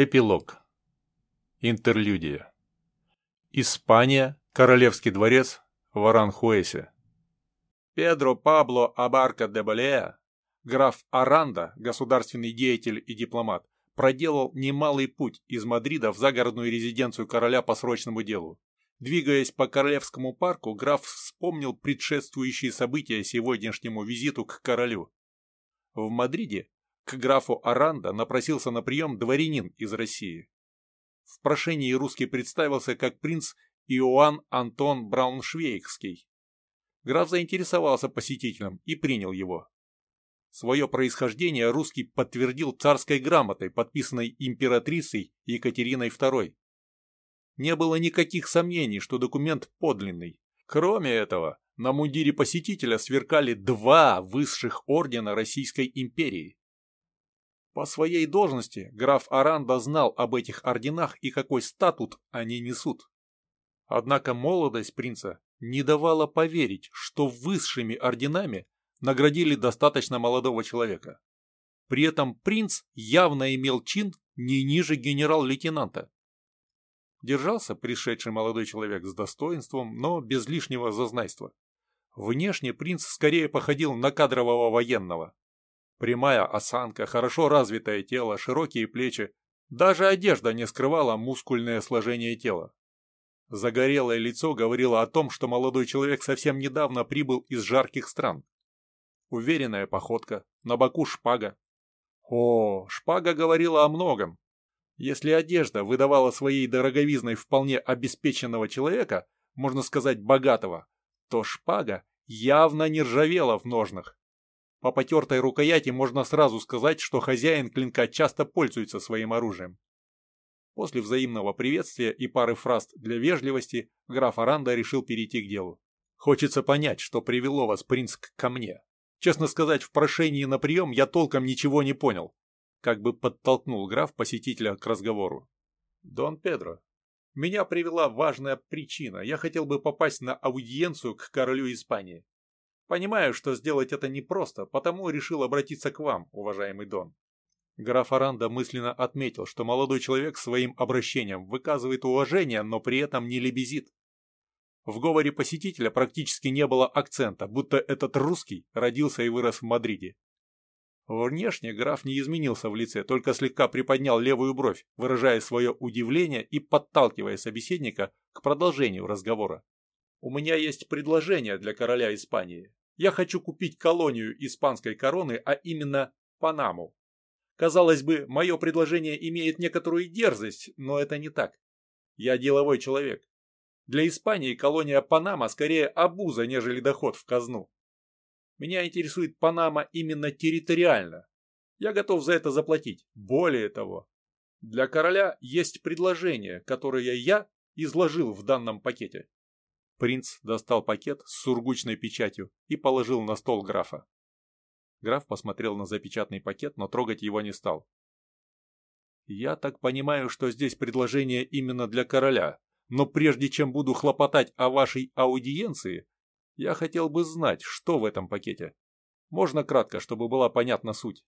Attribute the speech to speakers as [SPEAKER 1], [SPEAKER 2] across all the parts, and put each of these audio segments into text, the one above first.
[SPEAKER 1] Эпилог. Интерлюдия. Испания. Королевский дворец в Аранхуэсе. Педро Пабло Абарка де Балея, граф Аранда, государственный деятель и дипломат, проделал немалый путь из Мадрида в загородную резиденцию короля по срочному делу. Двигаясь по Королевскому парку, граф вспомнил предшествующие события сегодняшнему визиту к королю. В Мадриде к графу Аранда напросился на прием дворянин из России. В прошении русский представился как принц Иоанн Антон Брауншвейгский. Граф заинтересовался посетителем и принял его. Свое происхождение русский подтвердил царской грамотой, подписанной императрицей Екатериной II. Не было никаких сомнений, что документ подлинный. Кроме этого, на мундире посетителя сверкали два высших ордена Российской империи. По своей должности граф Аранда знал об этих орденах и какой статут они несут. Однако молодость принца не давала поверить, что высшими орденами наградили достаточно молодого человека. При этом принц явно имел чин не ниже генерал-лейтенанта. Держался пришедший молодой человек с достоинством, но без лишнего зазнайства. Внешне принц скорее походил на кадрового военного. Прямая осанка, хорошо развитое тело, широкие плечи. Даже одежда не скрывала мускульное сложение тела. Загорелое лицо говорило о том, что молодой человек совсем недавно прибыл из жарких стран. Уверенная походка, на боку шпага. О, шпага говорила о многом. Если одежда выдавала своей дороговизной вполне обеспеченного человека, можно сказать богатого, то шпага явно не ржавела в ножнах. По потертой рукояти можно сразу сказать, что хозяин клинка часто пользуется своим оружием. После взаимного приветствия и пары фраз для вежливости, граф Аранда решил перейти к делу. «Хочется понять, что привело вас, принц, ко мне. Честно сказать, в прошении на прием я толком ничего не понял». Как бы подтолкнул граф посетителя к разговору. «Дон Педро, меня привела важная причина. Я хотел бы попасть на аудиенцию к королю Испании. Понимаю, что сделать это непросто, потому решил обратиться к вам, уважаемый Дон. Граф Аранда мысленно отметил, что молодой человек своим обращением выказывает уважение, но при этом не лебезит. В говоре посетителя практически не было акцента, будто этот русский родился и вырос в Мадриде. Внешне граф не изменился в лице, только слегка приподнял левую бровь, выражая свое удивление и подталкивая собеседника к продолжению разговора. «У меня есть предложение для короля Испании. Я хочу купить колонию испанской короны, а именно Панаму. Казалось бы, мое предложение имеет некоторую дерзость, но это не так. Я деловой человек. Для Испании колония Панама скорее обуза, нежели доход в казну. Меня интересует Панама именно территориально. Я готов за это заплатить. Более того, для короля есть предложение, которое я изложил в данном пакете. Принц достал пакет с сургучной печатью и положил на стол графа. Граф посмотрел на запечатанный пакет, но трогать его не стал. «Я так понимаю, что здесь предложение именно для короля, но прежде чем буду хлопотать о вашей аудиенции, я хотел бы знать, что в этом пакете. Можно кратко, чтобы была понятна суть.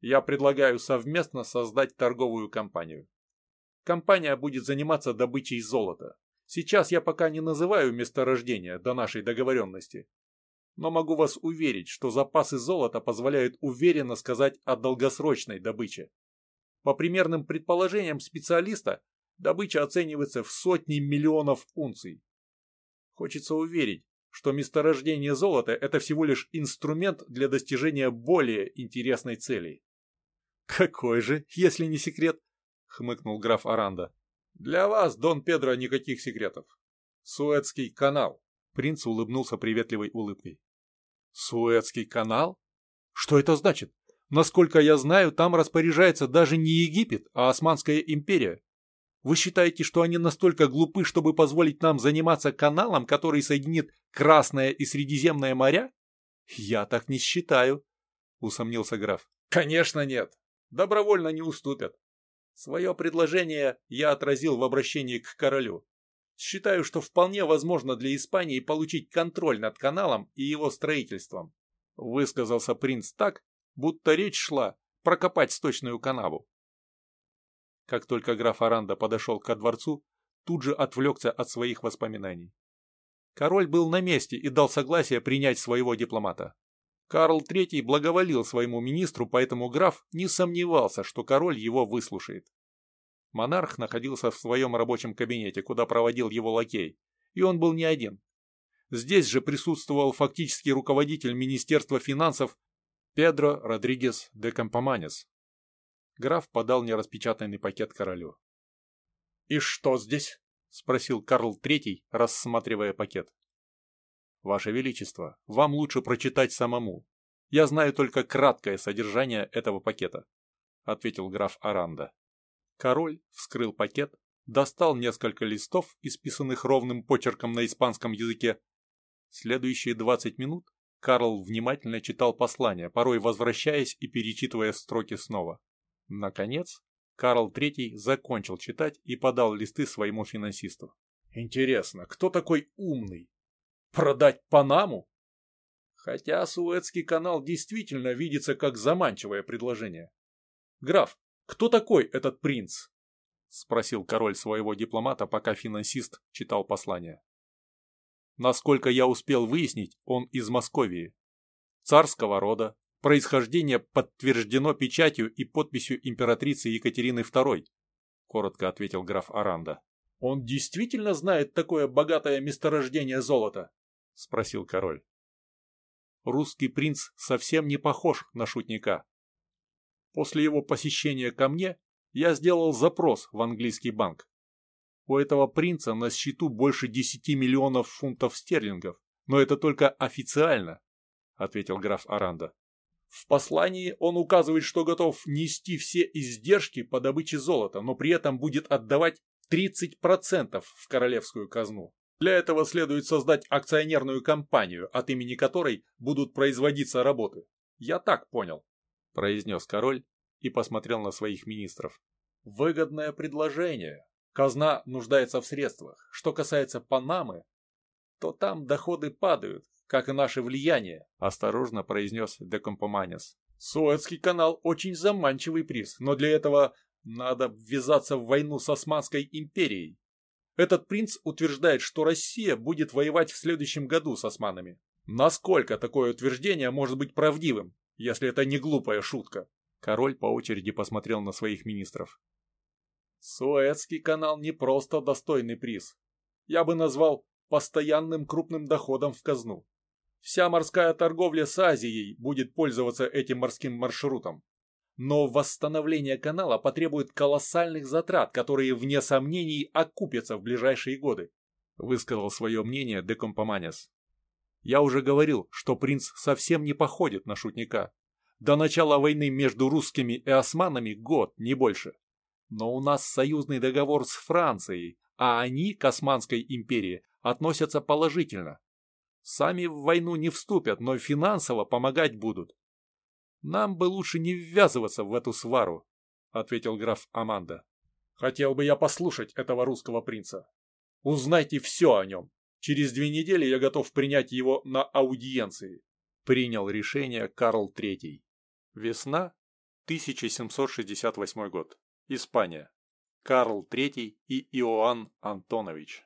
[SPEAKER 1] Я предлагаю совместно создать торговую компанию. Компания будет заниматься добычей золота. Сейчас я пока не называю месторождения до нашей договоренности. Но могу вас уверить, что запасы золота позволяют уверенно сказать о долгосрочной добыче. По примерным предположениям специалиста, добыча оценивается в сотни миллионов унций. Хочется уверить, что месторождение золота – это всего лишь инструмент для достижения более интересной цели. «Какой же, если не секрет?» – хмыкнул граф Аранда. Для вас, Дон Педро, никаких секретов. Суэцкий канал. Принц улыбнулся приветливой улыбкой. Суэцкий канал? Что это значит? Насколько я знаю, там распоряжается даже не Египет, а Османская империя. Вы считаете, что они настолько глупы, чтобы позволить нам заниматься каналом, который соединит Красное и Средиземное моря? Я так не считаю, усомнился граф. Конечно нет. Добровольно не уступят. Свое предложение я отразил в обращении к королю. Считаю, что вполне возможно для Испании получить контроль над каналом и его строительством. Высказался принц так, будто речь шла прокопать сточную канаву. Как только граф Аранда подошел ко дворцу, тут же отвлекся от своих воспоминаний. Король был на месте и дал согласие принять своего дипломата. Карл III благоволил своему министру, поэтому граф не сомневался, что король его выслушает. Монарх находился в своем рабочем кабинете, куда проводил его лакей, и он был не один. Здесь же присутствовал фактический руководитель Министерства финансов Педро Родригес де Кампоманес. Граф подал нераспечатанный пакет королю. «И что здесь?» — спросил Карл III, рассматривая пакет. «Ваше Величество, вам лучше прочитать самому. Я знаю только краткое содержание этого пакета», — ответил граф Аранда. Король вскрыл пакет, достал несколько листов, исписанных ровным почерком на испанском языке. Следующие двадцать минут Карл внимательно читал послание, порой возвращаясь и перечитывая строки снова. Наконец, Карл III закончил читать и подал листы своему финансисту. «Интересно, кто такой умный? Продать Панаму? Хотя Суэцкий канал действительно видится как заманчивое предложение. Граф, кто такой этот принц? Спросил король своего дипломата, пока финансист читал послание. Насколько я успел выяснить, он из Московии. Царского рода, происхождение подтверждено печатью и подписью императрицы Екатерины II, коротко ответил граф Аранда. Он действительно знает такое богатое месторождение золота? — спросил король. Русский принц совсем не похож на шутника. После его посещения ко мне я сделал запрос в английский банк. У этого принца на счету больше 10 миллионов фунтов стерлингов, но это только официально, — ответил граф Аранда. В послании он указывает, что готов нести все издержки по добыче золота, но при этом будет отдавать 30% в королевскую казну. Для этого следует создать акционерную компанию, от имени которой будут производиться работы. Я так понял, произнес король и посмотрел на своих министров. Выгодное предложение. Казна нуждается в средствах. Что касается Панамы, то там доходы падают, как и наше влияние, осторожно произнес Декомпоманис. Суэцкий канал очень заманчивый приз, но для этого надо ввязаться в войну с Османской империей. Этот принц утверждает, что Россия будет воевать в следующем году с османами. Насколько такое утверждение может быть правдивым, если это не глупая шутка? Король по очереди посмотрел на своих министров. Суэцкий канал не просто достойный приз. Я бы назвал постоянным крупным доходом в казну. Вся морская торговля с Азией будет пользоваться этим морским маршрутом. Но восстановление канала потребует колоссальных затрат, которые, вне сомнений, окупятся в ближайшие годы, высказал свое мнение Декомпоманес. Я уже говорил, что принц совсем не походит на шутника. До начала войны между русскими и османами год, не больше. Но у нас союзный договор с Францией, а они к Османской империи относятся положительно. Сами в войну не вступят, но финансово помогать будут. «Нам бы лучше не ввязываться в эту свару», — ответил граф Аманда. «Хотел бы я послушать этого русского принца. Узнайте все о нем. Через две недели я готов принять его на аудиенции», — принял решение Карл III. Весна, 1768 год. Испания. Карл III и Иоанн Антонович.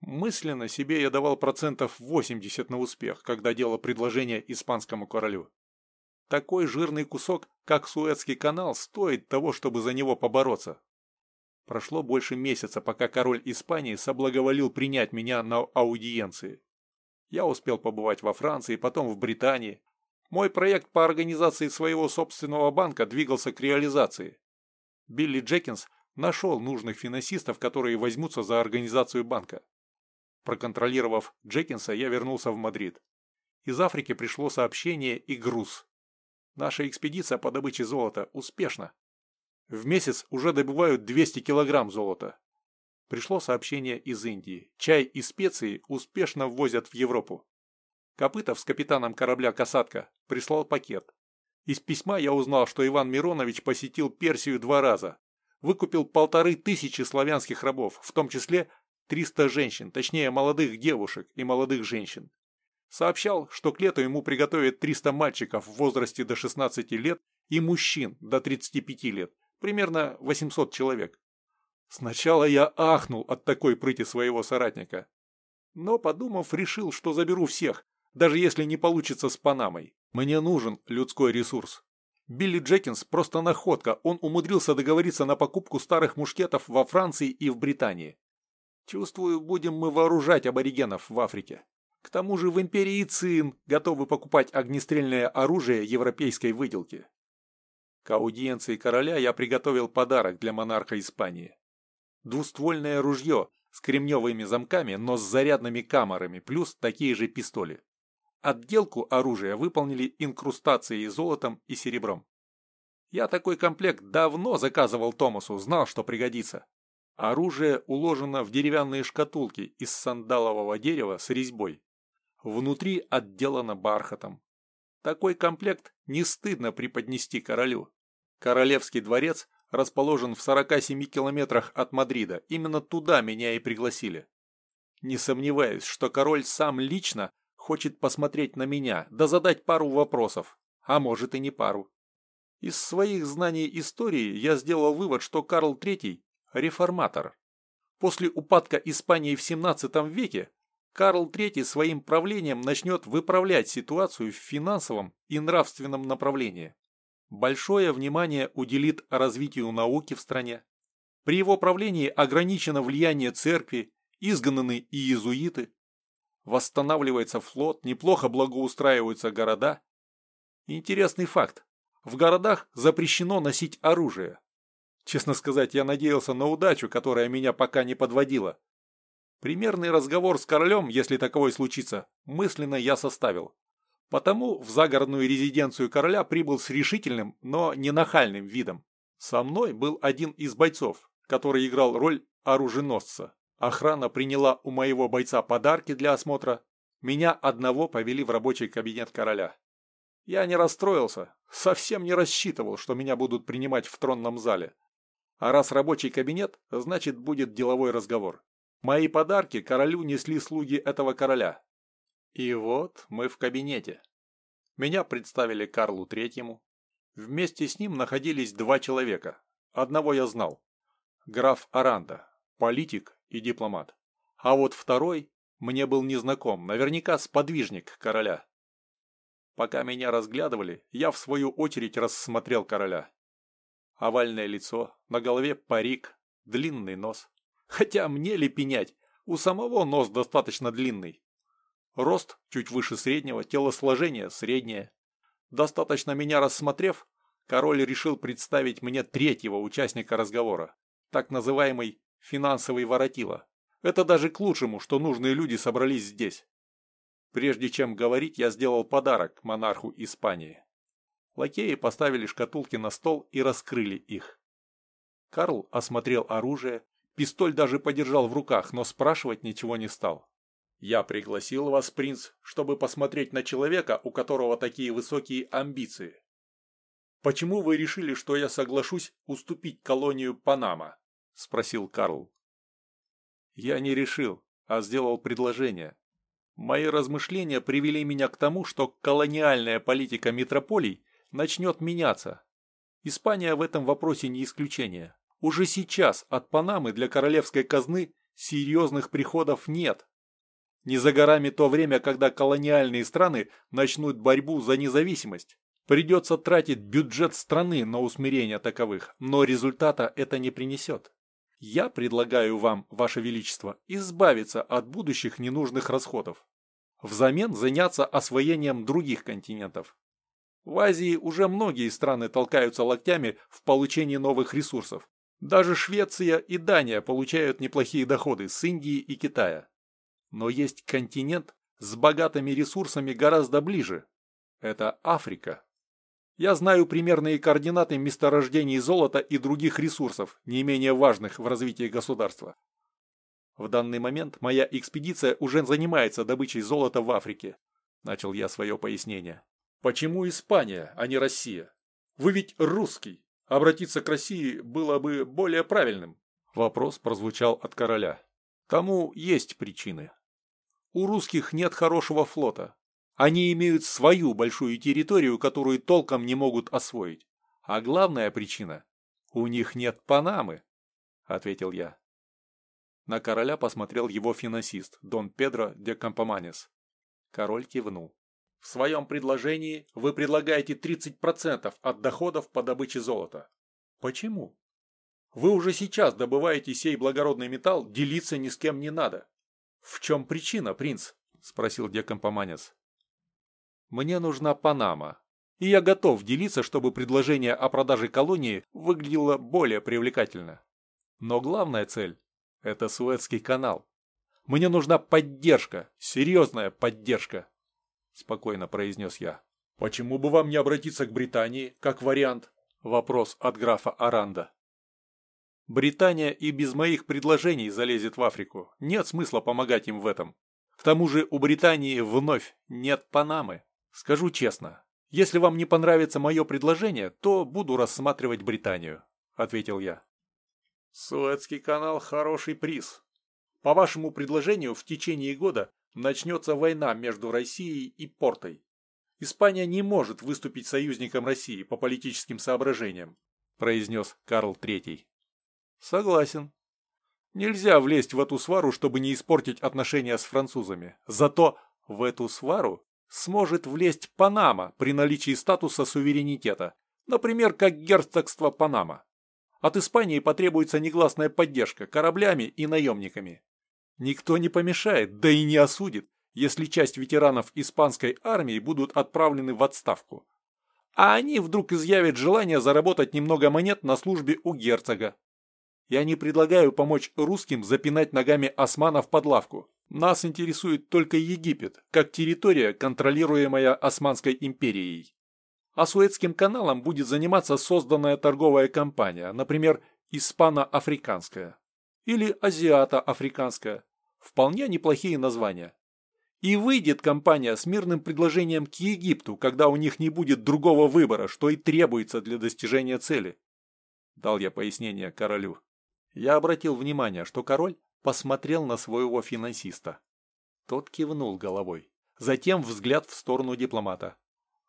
[SPEAKER 1] Мысленно себе я давал процентов 80 на успех, когда делал предложение испанскому королю. Такой жирный кусок, как Суэцкий канал, стоит того, чтобы за него побороться. Прошло больше месяца, пока король Испании соблаговолил принять меня на аудиенции. Я успел побывать во Франции, потом в Британии. Мой проект по организации своего собственного банка двигался к реализации. Билли Джекинс нашел нужных финансистов, которые возьмутся за организацию банка. Проконтролировав Джекинса, я вернулся в Мадрид. Из Африки пришло сообщение и груз. Наша экспедиция по добыче золота успешна. В месяц уже добывают 200 килограмм золота. Пришло сообщение из Индии. Чай и специи успешно ввозят в Европу. Копытов с капитаном корабля «Касатка» прислал пакет. Из письма я узнал, что Иван Миронович посетил Персию два раза. Выкупил полторы тысячи славянских рабов, в том числе 300 женщин, точнее молодых девушек и молодых женщин. Сообщал, что к лету ему приготовят 300 мальчиков в возрасте до 16 лет и мужчин до 35 лет, примерно 800 человек. Сначала я ахнул от такой прыти своего соратника. Но, подумав, решил, что заберу всех, даже если не получится с Панамой. Мне нужен людской ресурс. Билли Джекинс просто находка, он умудрился договориться на покупку старых мушкетов во Франции и в Британии. Чувствую, будем мы вооружать аборигенов в Африке. К тому же в империи Цин готовы покупать огнестрельное оружие европейской выделки. К аудиенции короля я приготовил подарок для монарха Испании. Двуствольное ружье с кремневыми замками, но с зарядными камерами, плюс такие же пистоли. Отделку оружия выполнили инкрустацией золотом и серебром. Я такой комплект давно заказывал Томасу, знал, что пригодится. Оружие уложено в деревянные шкатулки из сандалового дерева с резьбой. Внутри отделано бархатом. Такой комплект не стыдно преподнести королю. Королевский дворец расположен в 47 километрах от Мадрида. Именно туда меня и пригласили. Не сомневаюсь, что король сам лично хочет посмотреть на меня, да задать пару вопросов, а может и не пару. Из своих знаний истории я сделал вывод, что Карл III – реформатор. После упадка Испании в 17 веке Карл III своим правлением начнет выправлять ситуацию в финансовом и нравственном направлении. Большое внимание уделит развитию науки в стране. При его правлении ограничено влияние церкви, изгнаны и иезуиты. Восстанавливается флот, неплохо благоустраиваются города. Интересный факт. В городах запрещено носить оружие. Честно сказать, я надеялся на удачу, которая меня пока не подводила. Примерный разговор с королем, если таковой случится, мысленно я составил. Потому в загородную резиденцию короля прибыл с решительным, но не нахальным видом. Со мной был один из бойцов, который играл роль оруженосца. Охрана приняла у моего бойца подарки для осмотра. Меня одного повели в рабочий кабинет короля. Я не расстроился, совсем не рассчитывал, что меня будут принимать в тронном зале. А раз рабочий кабинет, значит будет деловой разговор. Мои подарки королю несли слуги этого короля. И вот мы в кабинете. Меня представили Карлу Третьему. Вместе с ним находились два человека. Одного я знал. Граф Аранда, политик и дипломат. А вот второй мне был незнаком, наверняка сподвижник короля. Пока меня разглядывали, я в свою очередь рассмотрел короля. Овальное лицо, на голове парик, длинный нос. Хотя мне ли пенять, у самого нос достаточно длинный. Рост чуть выше среднего, телосложение среднее. Достаточно меня рассмотрев, король решил представить мне третьего участника разговора, так называемый финансовый воротило. Это даже к лучшему, что нужные люди собрались здесь. Прежде чем говорить, я сделал подарок монарху Испании. Лакеи поставили шкатулки на стол и раскрыли их. Карл осмотрел оружие, Пистоль даже подержал в руках, но спрашивать ничего не стал. «Я пригласил вас, принц, чтобы посмотреть на человека, у которого такие высокие амбиции. Почему вы решили, что я соглашусь уступить колонию Панама?» – спросил Карл. «Я не решил, а сделал предложение. Мои размышления привели меня к тому, что колониальная политика метрополий начнет меняться. Испания в этом вопросе не исключение. Уже сейчас от Панамы для королевской казны серьезных приходов нет. Не за горами то время, когда колониальные страны начнут борьбу за независимость. Придется тратить бюджет страны на усмирение таковых, но результата это не принесет. Я предлагаю вам, Ваше Величество, избавиться от будущих ненужных расходов. Взамен заняться освоением других континентов. В Азии уже многие страны толкаются локтями в получении новых ресурсов. Даже Швеция и Дания получают неплохие доходы с Индии и Китая. Но есть континент с богатыми ресурсами гораздо ближе. Это Африка. Я знаю примерные координаты месторождений золота и других ресурсов, не менее важных в развитии государства. В данный момент моя экспедиция уже занимается добычей золота в Африке. Начал я свое пояснение. Почему Испания, а не Россия? Вы ведь русский. Обратиться к России было бы более правильным. Вопрос прозвучал от короля. Тому есть причины. У русских нет хорошего флота. Они имеют свою большую территорию, которую толком не могут освоить. А главная причина – «У них нет Панамы», — ответил я. На короля посмотрел его финансист, Дон Педро де Кампоманес. Король кивнул. В своем предложении вы предлагаете 30% от доходов по добыче золота. Почему? Вы уже сейчас добываете сей благородный металл, делиться ни с кем не надо. В чем причина, принц? Спросил Декампоманец. Мне нужна Панама, и я готов делиться, чтобы предложение о продаже колонии выглядело более привлекательно. Но главная цель – это Суэцкий канал. Мне нужна поддержка, серьезная поддержка спокойно произнес я. Почему бы вам не обратиться к Британии, как вариант? Вопрос от графа Аранда. Британия и без моих предложений залезет в Африку. Нет смысла помогать им в этом. К тому же у Британии вновь нет Панамы. Скажу честно, если вам не понравится мое предложение, то буду рассматривать Британию, ответил я. Суэцкий канал – хороший приз. По вашему предложению, в течение года начнется война между Россией и Портой. Испания не может выступить союзником России по политическим соображениям, произнес Карл III. Согласен. Нельзя влезть в эту свару, чтобы не испортить отношения с французами. Зато в эту свару сможет влезть Панама при наличии статуса суверенитета, например, как герцогство Панама. От Испании потребуется негласная поддержка кораблями и наемниками. Никто не помешает, да и не осудит, если часть ветеранов испанской армии будут отправлены в отставку. А они вдруг изъявят желание заработать немного монет на службе у герцога. Я не предлагаю помочь русским запинать ногами османов под лавку. Нас интересует только Египет, как территория, контролируемая Османской империей. А Суэцким каналом будет заниматься созданная торговая компания, например, Испано-Африканская или Азиато-Африканская. Вполне неплохие названия. И выйдет компания с мирным предложением к Египту, когда у них не будет другого выбора, что и требуется для достижения цели. Дал я пояснение королю. Я обратил внимание, что король посмотрел на своего финансиста. Тот кивнул головой. Затем взгляд в сторону дипломата.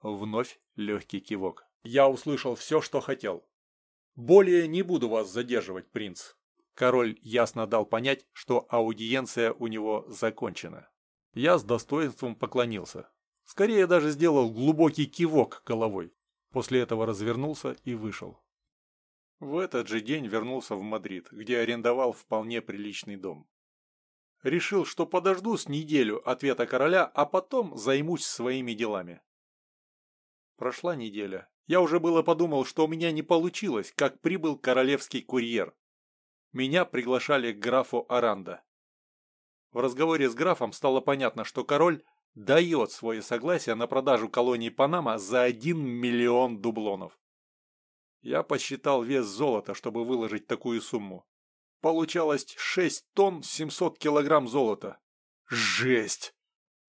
[SPEAKER 1] Вновь легкий кивок. Я услышал все, что хотел. Более не буду вас задерживать, принц. Король ясно дал понять, что аудиенция у него закончена. Я с достоинством поклонился. Скорее даже сделал глубокий кивок головой. После этого развернулся и вышел. В этот же день вернулся в Мадрид, где арендовал вполне приличный дом. Решил, что подожду с неделю ответа короля, а потом займусь своими делами. Прошла неделя. Я уже было подумал, что у меня не получилось, как прибыл королевский курьер меня приглашали к графу Аранда. В разговоре с графом стало понятно, что король дает свое согласие на продажу колонии Панама за 1 миллион дублонов. Я посчитал вес золота, чтобы выложить такую сумму. Получалось 6 тонн 700 килограмм золота. Жесть!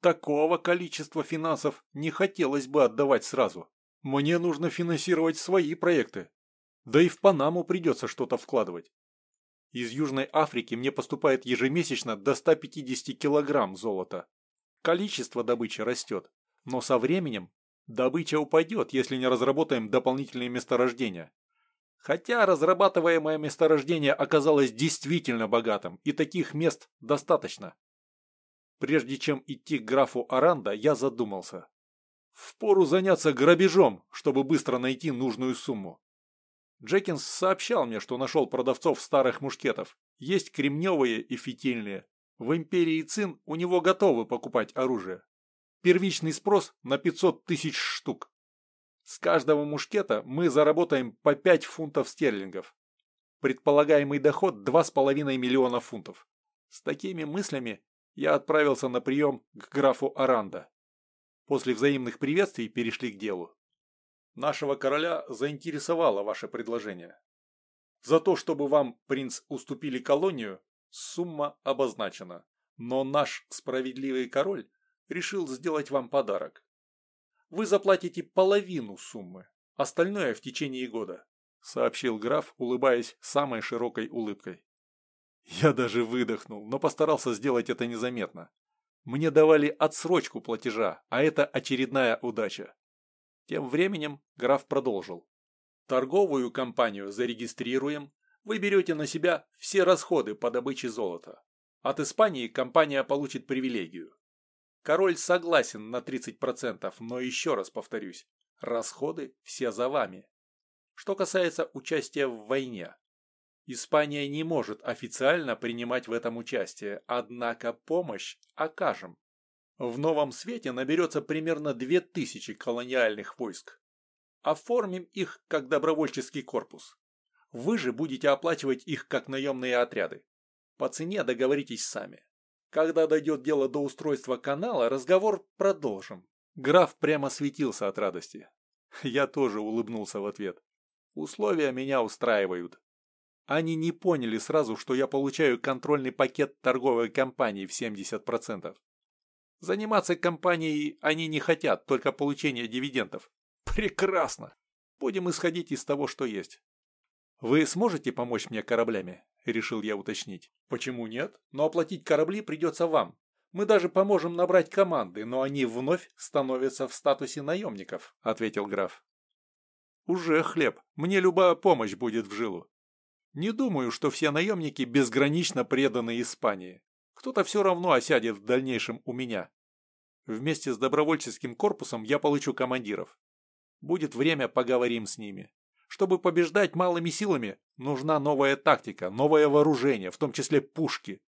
[SPEAKER 1] Такого количества финансов не хотелось бы отдавать сразу. Мне нужно финансировать свои проекты. Да и в Панаму придется что-то вкладывать. Из Южной Африки мне поступает ежемесячно до 150 килограмм золота. Количество добычи растет, но со временем добыча упадет, если не разработаем дополнительные месторождения. Хотя разрабатываемое месторождение оказалось действительно богатым, и таких мест достаточно. Прежде чем идти к графу Аранда, я задумался. Впору заняться грабежом, чтобы быстро найти нужную сумму. Джекинс сообщал мне, что нашел продавцов старых мушкетов. Есть кремневые и фитильные. В империи Цин у него готовы покупать оружие. Первичный спрос на 500 тысяч штук. С каждого мушкета мы заработаем по 5 фунтов стерлингов. Предполагаемый доход 2,5 миллиона фунтов. С такими мыслями я отправился на прием к графу Аранда. После взаимных приветствий перешли к делу. Нашего короля заинтересовало ваше предложение. За то, чтобы вам, принц, уступили колонию, сумма обозначена. Но наш справедливый король решил сделать вам подарок. Вы заплатите половину суммы, остальное в течение года, сообщил граф, улыбаясь самой широкой улыбкой. Я даже выдохнул, но постарался сделать это незаметно. Мне давали отсрочку платежа, а это очередная удача. Тем временем граф продолжил. Торговую компанию зарегистрируем, вы берете на себя все расходы по добыче золота. От Испании компания получит привилегию. Король согласен на 30%, но еще раз повторюсь, расходы все за вами. Что касается участия в войне. Испания не может официально принимать в этом участие, однако помощь окажем. В новом свете наберется примерно 2000 колониальных войск. Оформим их как добровольческий корпус. Вы же будете оплачивать их как наемные отряды. По цене договоритесь сами. Когда дойдет дело до устройства канала, разговор продолжим. Граф прямо светился от радости. Я тоже улыбнулся в ответ. Условия меня устраивают. Они не поняли сразу, что я получаю контрольный пакет торговой компании в 70%. Заниматься компанией они не хотят, только получение дивидендов. Прекрасно. Будем исходить из того, что есть. Вы сможете помочь мне кораблями? Решил я уточнить. Почему нет? Но оплатить корабли придется вам. Мы даже поможем набрать команды, но они вновь становятся в статусе наемников, ответил граф. Уже хлеб. Мне любая помощь будет в жилу. Не думаю, что все наемники безгранично преданы Испании. Кто-то все равно осядет в дальнейшем у меня. Вместе с добровольческим корпусом я получу командиров. Будет время, поговорим с ними. Чтобы побеждать малыми силами, нужна новая тактика, новое вооружение, в том числе пушки.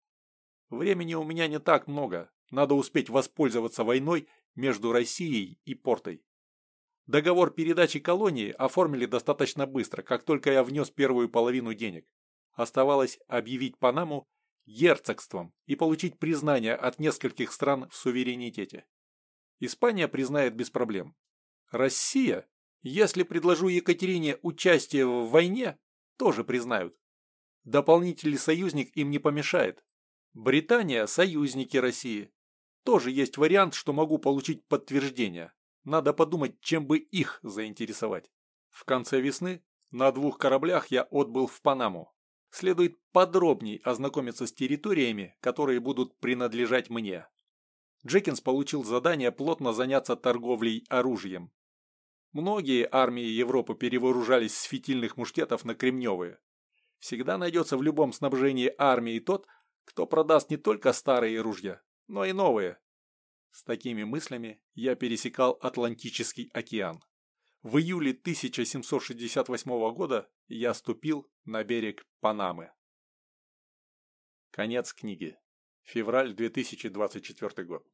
[SPEAKER 1] Времени у меня не так много, надо успеть воспользоваться войной между Россией и Портой. Договор передачи колонии оформили достаточно быстро, как только я внес первую половину денег. Оставалось объявить Панаму герцогством и получить признание от нескольких стран в суверенитете. Испания признает без проблем. Россия, если предложу Екатерине участие в войне, тоже признают. Дополнительный союзник им не помешает. Британия – союзники России. Тоже есть вариант, что могу получить подтверждение. Надо подумать, чем бы их заинтересовать. В конце весны на двух кораблях я отбыл в Панаму. Следует подробней ознакомиться с территориями, которые будут принадлежать мне. Джекинс получил задание плотно заняться торговлей оружием. Многие армии Европы перевооружались с фитильных мушкетов на кремневые. Всегда найдется в любом снабжении армии тот, кто продаст не только старые ружья, но и новые, с такими мыслями я пересекал Атлантический океан. В июле 1768 года я ступил на берег Панамы. Конец книги. Февраль 2024 год.